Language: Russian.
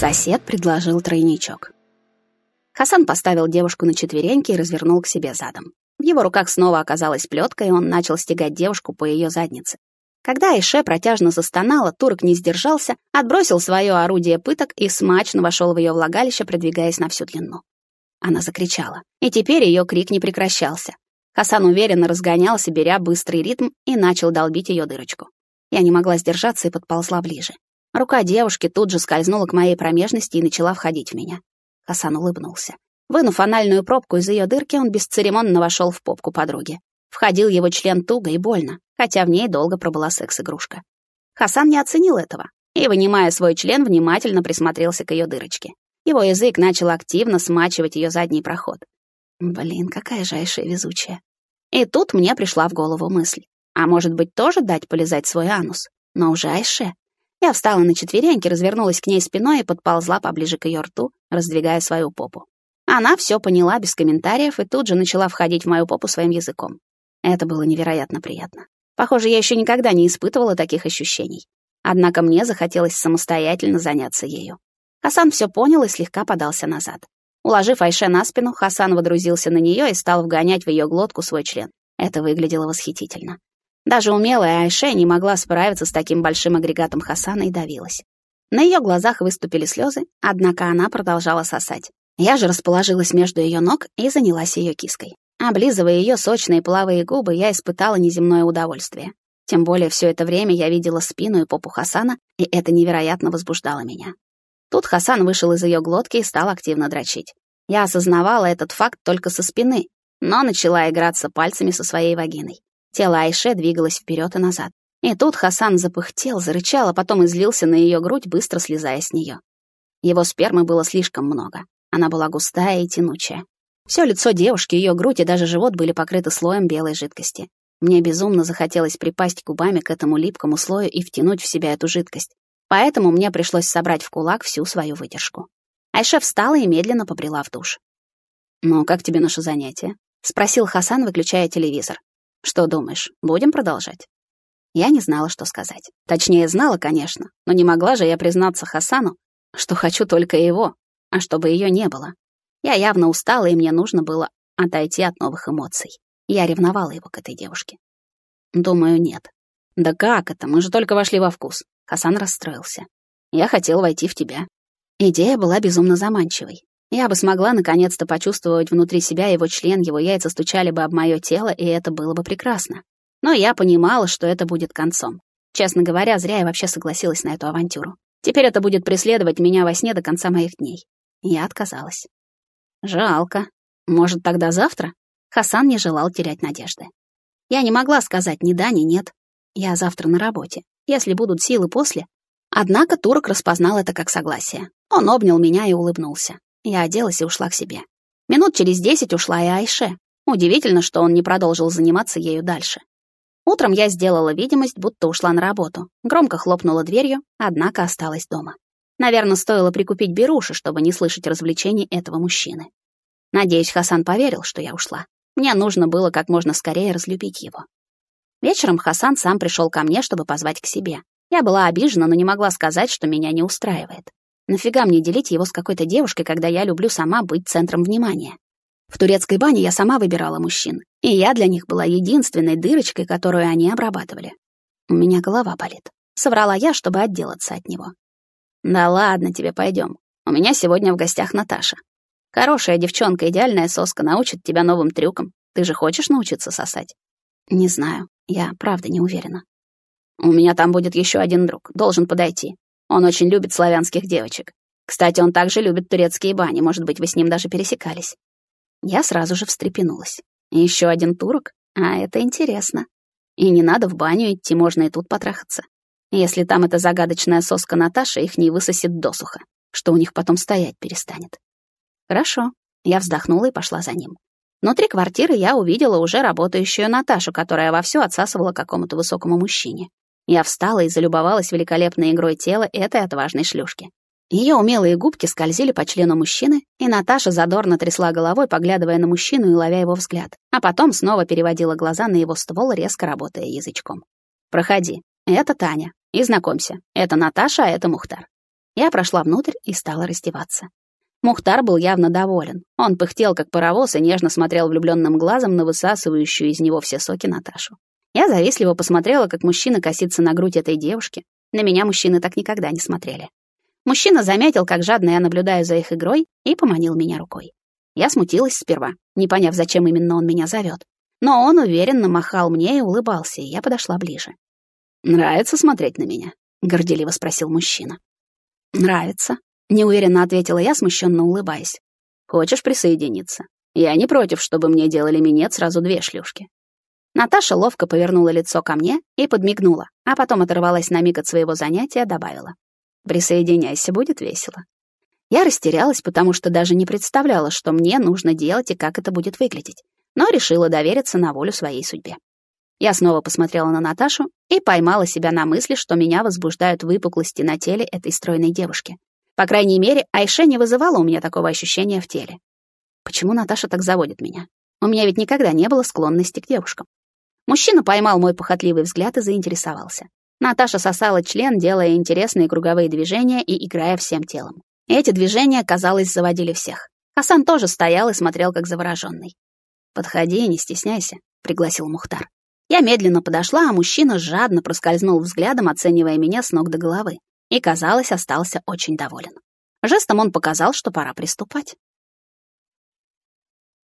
Сосед предложил тройничок. Хасан поставил девушку на четвереньки и развернул к себе задом. В его руках снова оказалась плетка, и он начал стегать девушку по ее заднице. Когда Айше протяжно застонала, турок не сдержался, отбросил свое орудие пыток и смачно вошел в ее влагалище, продвигаясь на всю длину. Она закричала, и теперь ее крик не прекращался. Хасан уверенно разгонялся, беря быстрый ритм, и начал долбить ее дырочку. Я не могла сдержаться и подползла ближе. Рука девушки тут же скользнула к моей промежности и начала входить в меня. Хасан улыбнулся. Вынув анальную пробку из ее дырки, он бесцеремонно вошел в попку подруги. Входил его член туго и больно, хотя в ней долго пробыла секс-игрушка. Хасан не оценил этого и, вынимая свой член, внимательно присмотрелся к ее дырочке. Его язык начал активно смачивать ее задний проход. Блин, какая же Айша везучая. И тут мне пришла в голову мысль. А может быть, тоже дать полезать свой анус? Но уже Айше. Я встала на четвереньки, развернулась к ней спиной и подползла поближе к ее рту, раздвигая свою попу. Она все поняла без комментариев и тут же начала входить в мою попу своим языком. Это было невероятно приятно. Похоже, я еще никогда не испытывала таких ощущений. Однако мне захотелось самостоятельно заняться ею. Хасан все понял и слегка подался назад. Уложив Айше на спину, Хасан водрузился на нее и стал вгонять в ее глотку свой член. Это выглядело восхитительно. Даже умелая Айше не могла справиться с таким большим агрегатом Хасана и давилась. На ее глазах выступили слезы, однако она продолжала сосать. Я же расположилась между ее ног и занялась ее киской. Облизывая ее сочные половые губы, я испытала неземное удовольствие. Тем более все это время я видела спину и попу Хасана, и это невероятно возбуждало меня. Тут Хасан вышел из ее глотки и стал активно дрочить. Я осознавала этот факт только со спины, но начала играться пальцами со своей вагиной. Тело Айше двигалось вперед и назад. И тут Хасан запыхтел, зарычал, а потом излился на ее грудь, быстро слезая с нее. Его спермы было слишком много. Она была густая и тянучая. Все лицо девушки, ее грудь и даже живот были покрыты слоем белой жидкости. Мне безумно захотелось припасть губами к этому липкому слою и втянуть в себя эту жидкость. Поэтому мне пришлось собрать в кулак всю свою выдержку. Айша встала и медленно побрела в душ. «Ну, как тебе наше занятие?» — спросил Хасан, выключая телевизор. Что думаешь, будем продолжать? Я не знала, что сказать. Точнее, знала, конечно, но не могла же я признаться Хасану, что хочу только его, а чтобы ее не было. Я явно устала, и мне нужно было отойти от новых эмоций. Я ревновала его к этой девушке. Думаю, нет. Да как это? Мы же только вошли во вкус. Хасан расстроился. Я хотел войти в тебя. Идея была безумно заманчивой. Я бы смогла наконец-то почувствовать внутри себя его член, его яйца стучали бы об мое тело, и это было бы прекрасно. Но я понимала, что это будет концом. Честно говоря, зря я вообще согласилась на эту авантюру. Теперь это будет преследовать меня во сне до конца моих дней. Я отказалась. Жалко. Может, тогда завтра? Хасан не желал терять надежды. Я не могла сказать ни да, ни нет. Я завтра на работе. Если будут силы после. Однако турок распознал это как согласие. Он обнял меня и улыбнулся. Я оделась и ушла к себе. Минут через десять ушла и Айше. Удивительно, что он не продолжил заниматься ею дальше. Утром я сделала видимость, будто ушла на работу. Громко хлопнула дверью, однако осталась дома. Наверное, стоило прикупить беруши, чтобы не слышать развлечений этого мужчины. Надеюсь, Хасан поверил, что я ушла. Мне нужно было как можно скорее разлюбить его. Вечером Хасан сам пришел ко мне, чтобы позвать к себе. Я была обижена, но не могла сказать, что меня не устраивает. Нафига мне делить его с какой-то девушкой, когда я люблю сама быть центром внимания? В турецкой бане я сама выбирала мужчин, и я для них была единственной дырочкой, которую они обрабатывали. У меня голова болит. Соврала я, чтобы отделаться от него. Да ладно тебе, пойдем. У меня сегодня в гостях Наташа. Хорошая девчонка, идеальная соска, научит тебя новым трюкам. Ты же хочешь научиться сосать? Не знаю, я правда не уверена. У меня там будет еще один друг, должен подойти. Он очень любит славянских девочек. Кстати, он также любит турецкие бани, может быть, вы с ним даже пересекались. Я сразу же встрепенулась. Еще один турок? А это интересно. И не надо в баню идти, можно и тут потрахаться. Если там эта загадочная соска Наташа их не высосет досуха, что у них потом стоять перестанет. Хорошо. Я вздохнула и пошла за ним. Внутри квартиры я увидела уже работающую Наташу, которая вовсю отсасывала какому-то высокому мужчине. Я встала и залюбовалась великолепной игрой тела этой отважной шлюшки. Ее умелые губки скользили по члену мужчины, и Наташа задорно трясла головой, поглядывая на мужчину и ловя его взгляд, а потом снова переводила глаза на его ствол, резко работая язычком. «Проходи. Это Таня. И знакомься. Это Наташа, а это Мухтар». Я прошла внутрь и стала раздеваться. Мухтар был явно доволен. Он пыхтел, как паровоз, и нежно смотрел влюбленным глазом на высасывающую из него все соки Наташу. Я завистливо посмотрела, как мужчина косится на грудь этой девушки. На меня мужчины так никогда не смотрели. Мужчина заметил, как жадно я наблюдаю за их игрой, и поманил меня рукой. Я смутилась сперва, не поняв, зачем именно он меня зовет. Но он уверенно махал мне и улыбался, и я подошла ближе. «Нравится смотреть на меня?» — горделиво спросил мужчина. «Нравится», Неуверенно ответила я, смущенно улыбаясь. «Хочешь присоединиться? Я не против, чтобы мне делали минет сразу две шлюшки». Наташа ловко повернула лицо ко мне и подмигнула, а потом оторвалась на миг от своего занятия, добавила. «Присоединяйся, будет весело». Я растерялась, потому что даже не представляла, что мне нужно делать и как это будет выглядеть, но решила довериться на волю своей судьбе. Я снова посмотрела на Наташу и поймала себя на мысли, что меня возбуждают выпуклости на теле этой стройной девушки. По крайней мере, Айше не вызывала у меня такого ощущения в теле. Почему Наташа так заводит меня? У меня ведь никогда не было склонности к девушкам. Мужчина поймал мой похотливый взгляд и заинтересовался. Наташа сосала член, делая интересные круговые движения и играя всем телом. Эти движения, казалось, заводили всех. Хасан тоже стоял и смотрел, как завороженный. «Подходи, не стесняйся», — пригласил Мухтар. Я медленно подошла, а мужчина жадно проскользнул взглядом, оценивая меня с ног до головы и, казалось, остался очень доволен. Жестом он показал, что пора приступать.